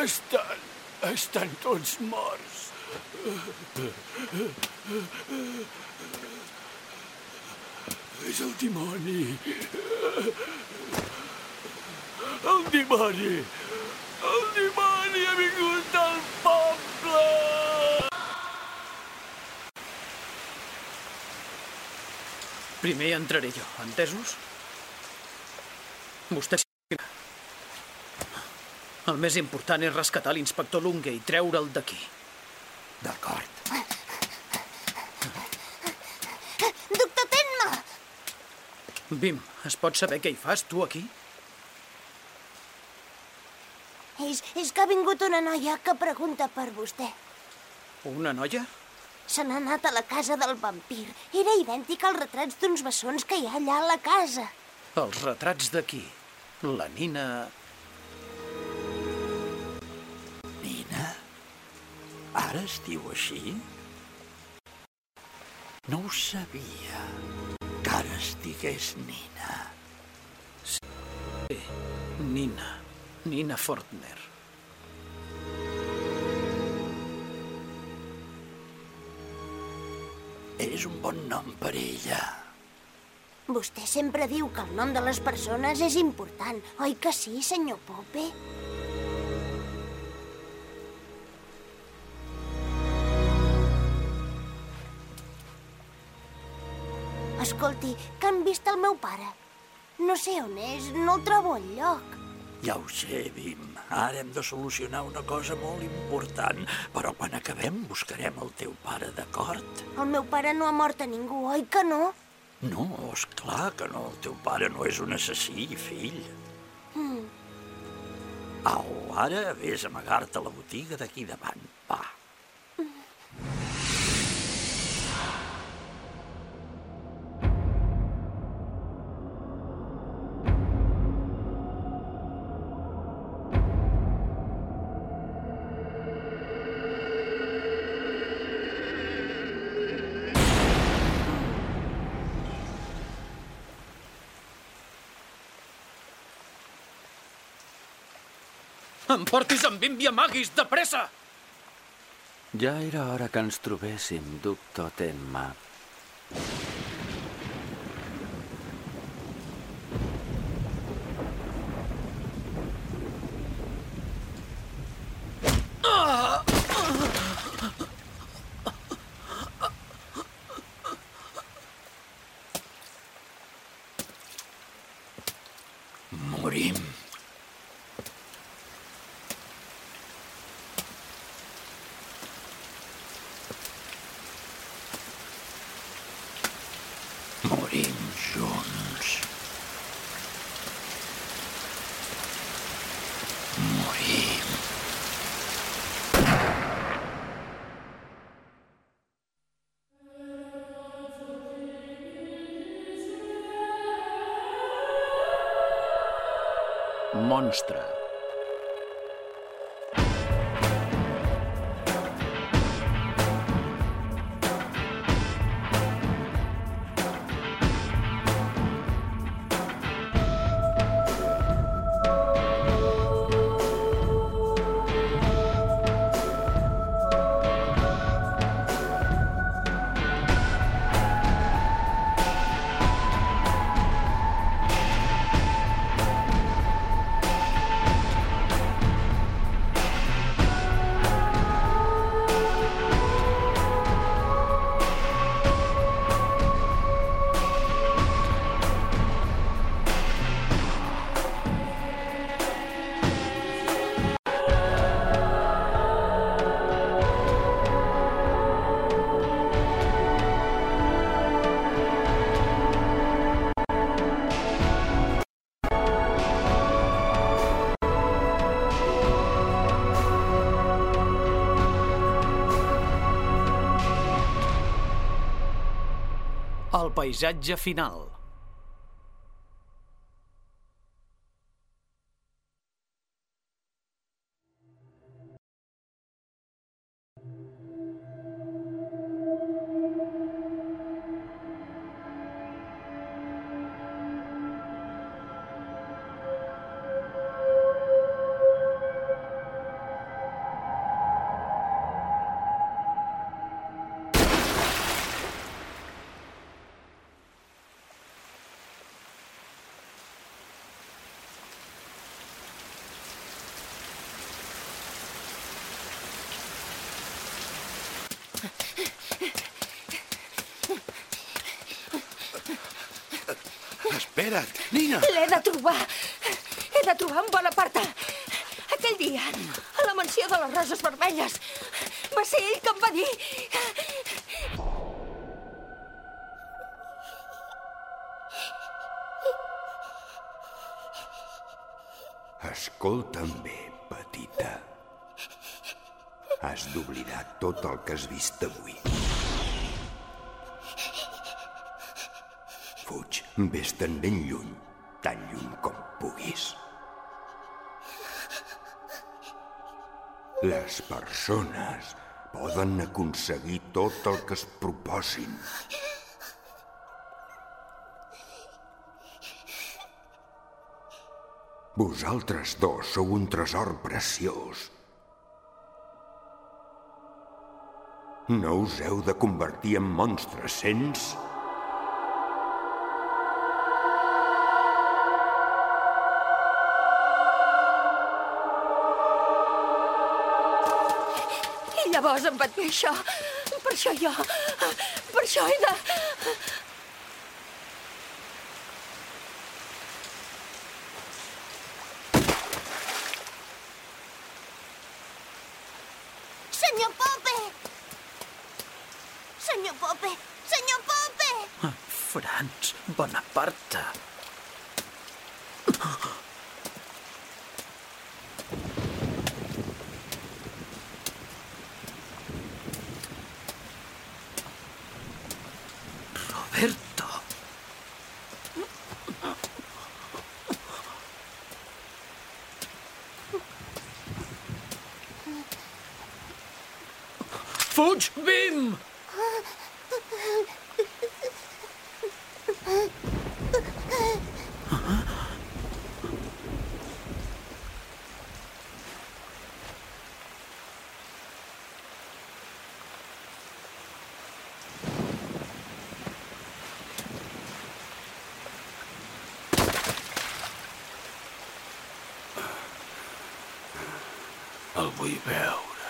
Estan... estan tots morts. És el dimoni. El dimoni. El dimoni ha vingut al poble. Primer entraré jo, entesos? Vostè... El més important és rescatar l'inspector Lunge i treure'l d'aquí. D'acord. Doctor Tenma! Bim, es pot saber què hi fas, tu, aquí? És, és que ha vingut una noia que pregunta per vostè. Una noia? Se n'ha anat a la casa del vampir. Era idèntic als retrats d'uns bessons que hi ha allà a la casa. Els retrats d'aquí. La. Nina? Ara es diu així? No ho sabia, que ara es digués Nina. Sí, Nina. Nina Fortner. És un bon nom per ella. Vostè sempre diu que el nom de les persones és important, oi que sí, senyor Pope? Escolti, que han vist el meu pare? No sé on és, no el trobo enlloc. Ja ho sé, Bim. Ara hem de solucionar una cosa molt important, però quan acabem buscarem el teu pare, d'acord? El meu pare no ha mort a ningú, oi que no? No, és clar que no. El teu pare no és un assassí, fill. Mm. Au, ara vés a amagar-te a la botiga d'aquí davant. Va. Em portis amb Bimbi amaguis, de pressa! Ja era hora que ens trobéssim, doctor Tenma. Morim. Morim Monstre. El paisatge final. Espera't, Nina! L'he de trobar. He de trobar en Bonaparte. Aquell dia, a la mansió de les Roses Vermelles, va ser ell que em va dir... Escolta'm bé. Has d'oblidar tot el que has vist avui. Fuig, vés-te'n ben lluny, tan lluny com puguis. Les persones poden aconseguir tot el que es proposin. Vosaltres dos sou un tresor preciós. No us heu de convertir en monstres, sents? I llavors em va dir això. Per això jo... Per això he de... Senyor Pope! Pope! Senyor Pope! Ah, Franz Bonaparte. Roberto. Fuig, Bim! El vull veure.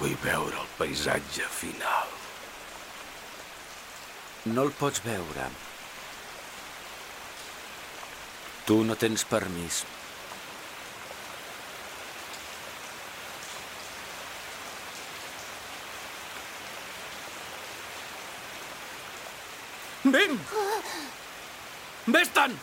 Vull veure el paisatge final. No el pots veure. Tu no tens permís. Bim! Vés-te'n!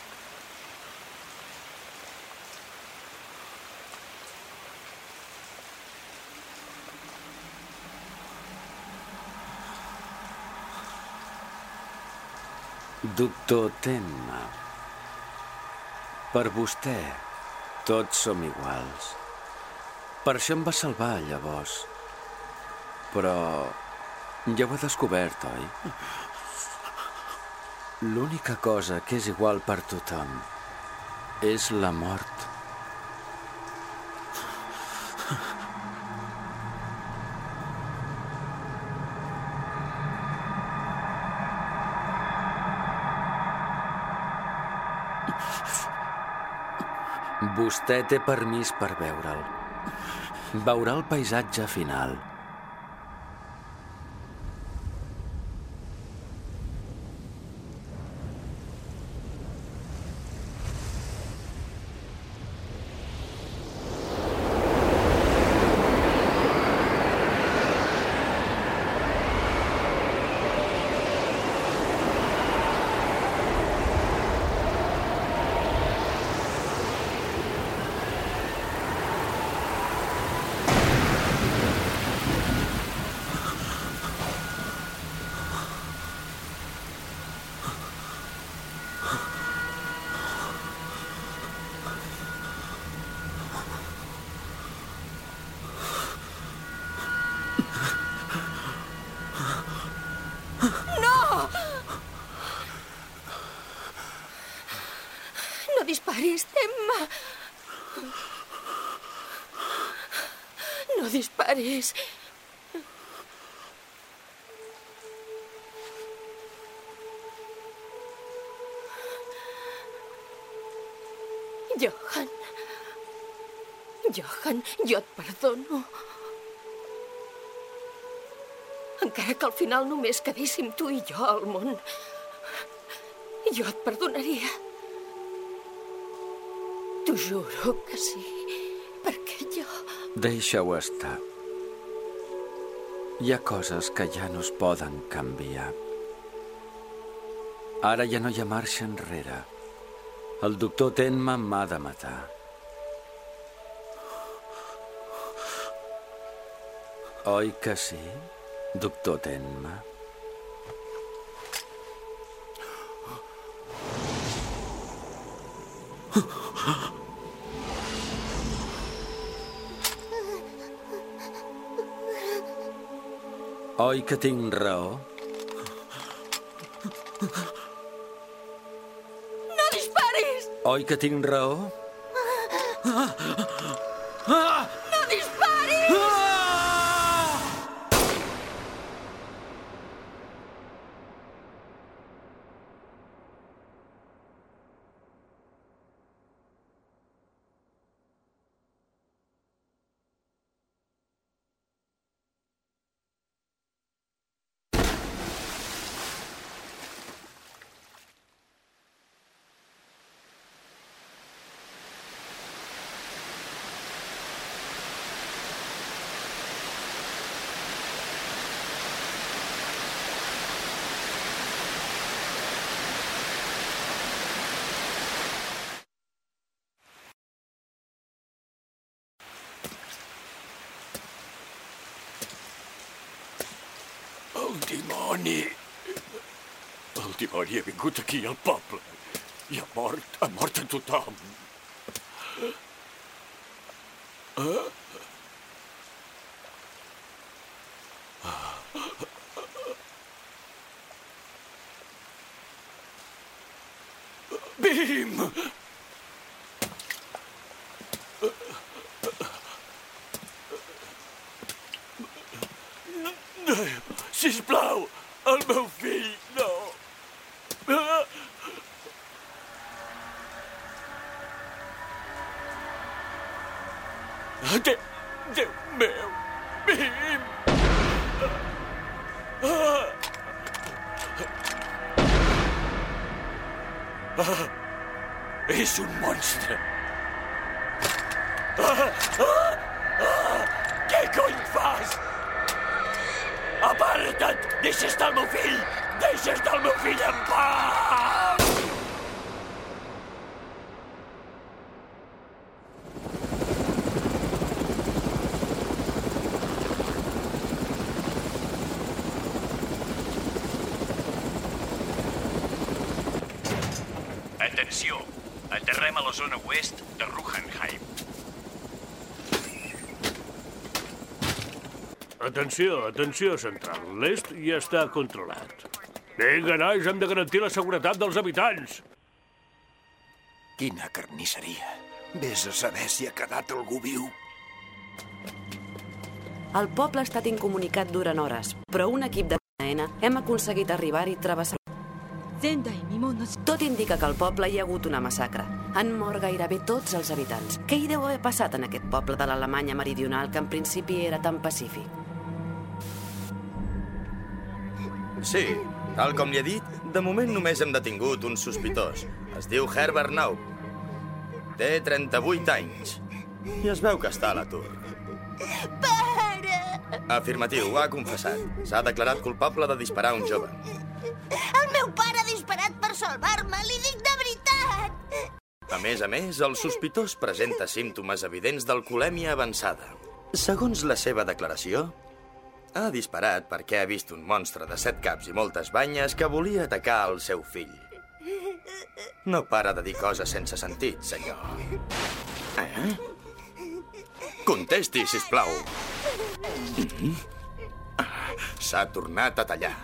Doctor Tenma, per vostè tots som iguals. Per això em va salvar, llavors. Però ja ho he descobert, oi? L'única cosa que és igual per tothom és la mort. Vostè té permís per veure'l. Veurà el paisatge final. No disparis, Emma. Disparis. Johan. Johan, jo et perdono. Encara que al final només quedéssim tu i jo al món, jo et perdonaria. T'ho juro que sí, perquè jo... Deixa-ho estar. Hi ha coses que ja no es poden canviar. Ara ja no hi ha marxa enrere. El doctor Tenma m'ha de matar. Oi que sí, doctor Tenma? Oi que tinc raó? No disparis! Oi que tinc raó? No disparis! El dimoni... El dimoni ha vingut aquí al poble. I ha mort, ha mort a tothom. Bim! Sisplau, el meu fill, no. Déu, Déu meu, Bim! És un monstre. Què cony fas? Aparta't! Deixa estar el meu fill! Deixa estar el meu fill en pau! Atenció! Aterrem a la zona oest de Ruhenheim. Atenció, atenció, central. L'est ja està controlat. Vinga, nois, hem de garantir la seguretat dels habitants. Quina carnisseria. Vés a saber si ha quedat algú viu. El poble ha estat incomunicat durant hores, però un equip de N hem aconseguit arribar-hi i travessar... Tot indica que al poble hi ha hagut una massacre. Han mort gairebé tots els habitants. Què hi deu haver passat en aquest poble de l'Alemanya meridional que en principi era tan pacífic? Sí, tal com li he dit, de moment només hem detingut un sospitós. Es diu Herbert Nau. Té 38 anys. I es veu que està a l'atur. Pare! Afirmatiu, ho ha confessat. S'ha declarat culpable de disparar un jove. El meu pare ha disparat per salvar-me, li dic de veritat! A més a més, el sospitós presenta símptomes evidents d'alcoholèmia avançada. Segons la seva declaració, ha disparat perquè ha vist un monstre de set caps i moltes banyes que volia atacar el seu fill. No para de dir coses sense sentit, senyor. Eh? Contesti, si plau. S'ha tornat a tallar.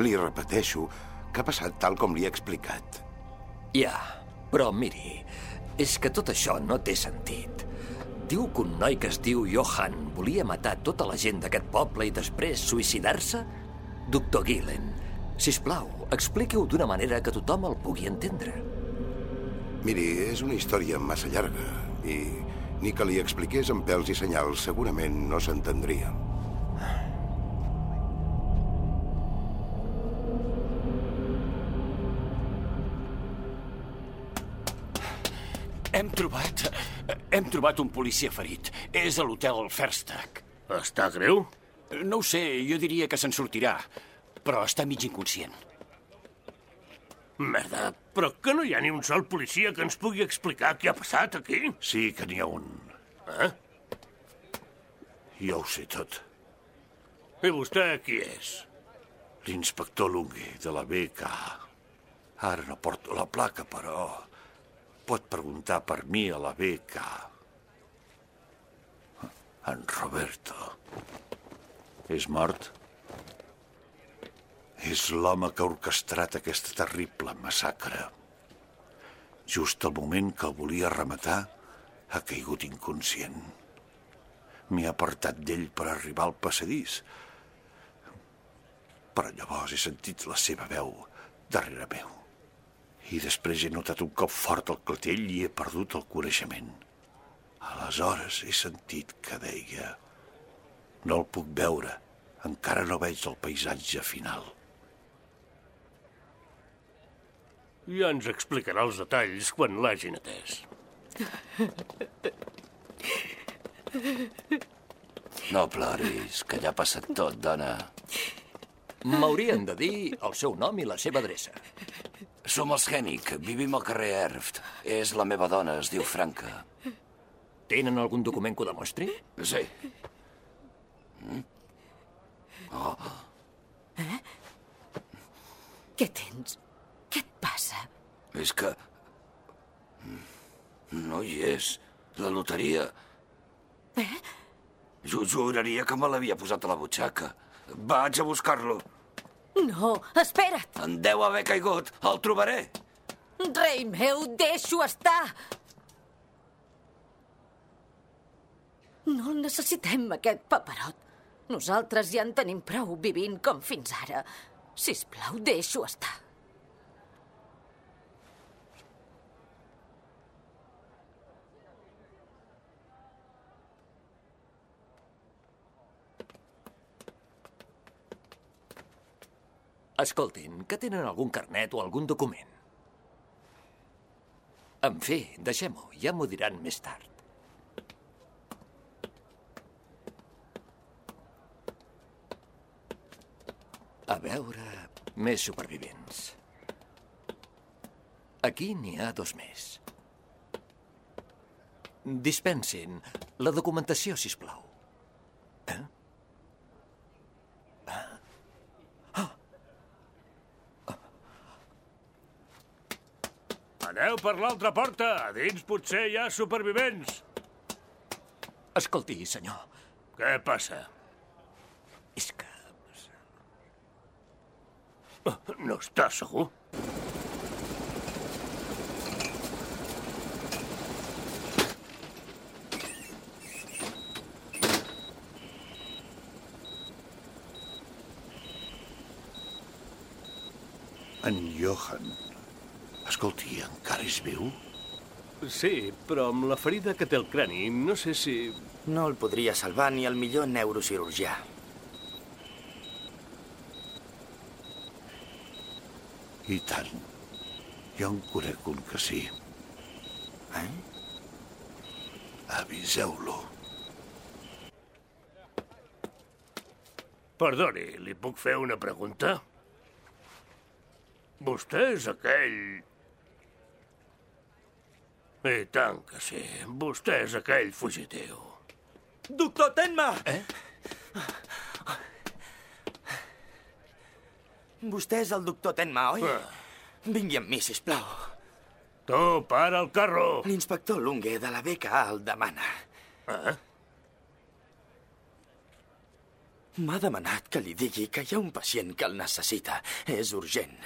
Li repeteixo que ha passat tal com li he explicat. Ja, però miri, és que tot això no té sentit. Diu que un noi que es diu Johan volia matar tota la gent d'aquest poble i després suïcidar-se? Doctor Gillen, si us plau, expliqui-ho d'una manera que tothom el pugui entendre. Miri, és una història massa llarga i ni que li expliqués amb pèls i senyals segurament no s'entendria. Hem trobat hem trobat un policia ferit. És a l'hotel Ferstag. Està greu? No ho sé, jo diria que se'n sortirà, però està mig inconscient. Merda, però que no hi ha ni un sol policia que ens pugui explicar què ha passat aquí? Sí que n'hi ha un. Eh? Jo ho sé tot. I vostè qui és? L'inspector Lungi, de la BK. Ara no porto la placa, però pot preguntar per mi a la BK. En Roberto. És mort? És l'home que ha orquestrat aquesta terrible massacre. Just al moment que el volia rematar, ha caigut inconscient. M'he apartat d'ell per arribar al passadís. Però llavors he sentit la seva veu darrere meu. I després he notat un cop fort al clatell i he perdut el coneixement. Aleshores he sentit que deia... No el puc veure, encara no veig el paisatge final. Ja ens explicarà els detalls quan l'hagin atès. No ploris, que ja ha passat tot, dona. M'haurien de dir el seu nom i la seva adreça. Som els Hennig, vivim al carrer Erft. És la meva dona, es diu Franca. Tenen algun document que ho demostri? Sí. Mm? Oh. Eh? Què tens? Què et passa? És que... No hi és. La loteria... Eh? Jo juraria que me l'havia posat a la butxaca. Vaig a buscar-lo. No, espera't! En deu haver caigut. El trobaré. Rei meu, deixo estar! No necessitem, aquest paperot. Nosaltres ja en tenim prou vivint com fins ara. Si us plau, deixo estar. Escoltin, que tenen algun carnet o algun document? En fi, deixem-ho, ja m'ho diran més tard. A veure, més supervivents. Aquí n'hi ha dos més. Dispensin la documentació, si plau. Eh? Aneu per l'altra porta. A dins potser hi ha supervivents. Escolti, senyor. Què passa? És que... No està segur? En Johan. Escolti, encara és viu? Sí, però amb la ferida que té el crani, no sé si... No el podria salvar ni el millor neurocirurgià. I tant. Jo en conec un que sí. Eh? Aviseu-lo. Perdoni, li puc fer una pregunta? Vostè és aquell... I tant que sí, vostè és aquell fugitiu. Doctor Tenma! Eh? Vostè és el doctor Tenma, oi? Ah. Vingui amb mi, sisplau. Tu, para el carro! L'inspector Lunge de la BKA el demana. Eh? M'ha demanat que li digui que hi ha un pacient que el necessita. És urgent.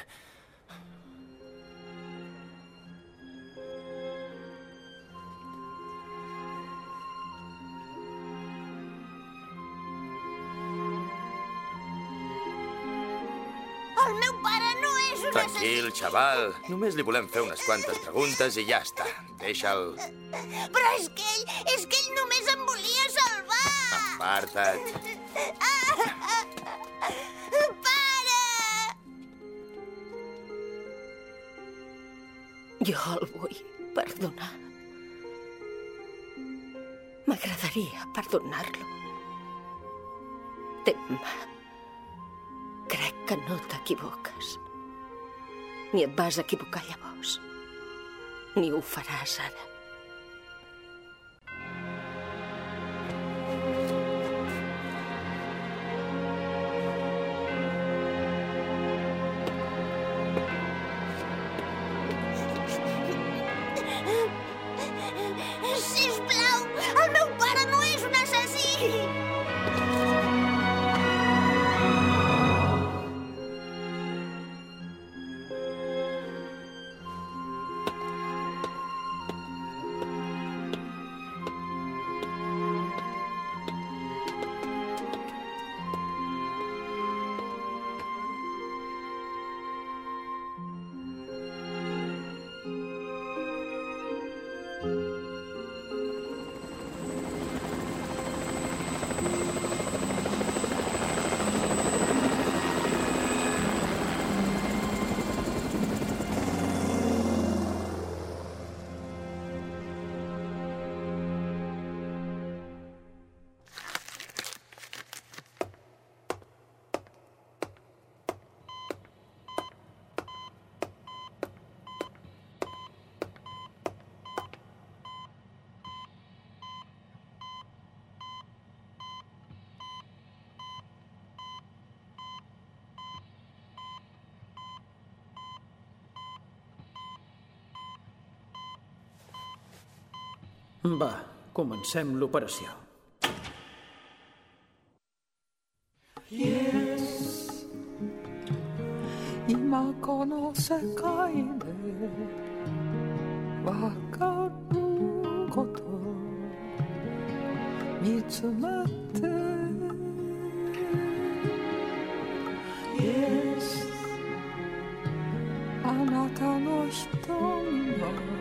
El meu pare no és un Tranquil, xaval. Només li volem fer unes quantes preguntes i ja està. Deixa'l. Però és que ell, és que ell només em volia salvar. Aparta't. Pare! Jo el vull perdonar. M'agradaria perdonar-lo. Temma, crec que no t'equivoques. Ni et vas equivocar llavors, ni ho faràs ara. Va, comencem l'operació. Yes 今この世界でわかること見つめて Yes あなたの瞳の優しさを信じて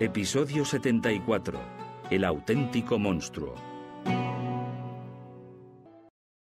Episodio 74. El auténtico monstruo.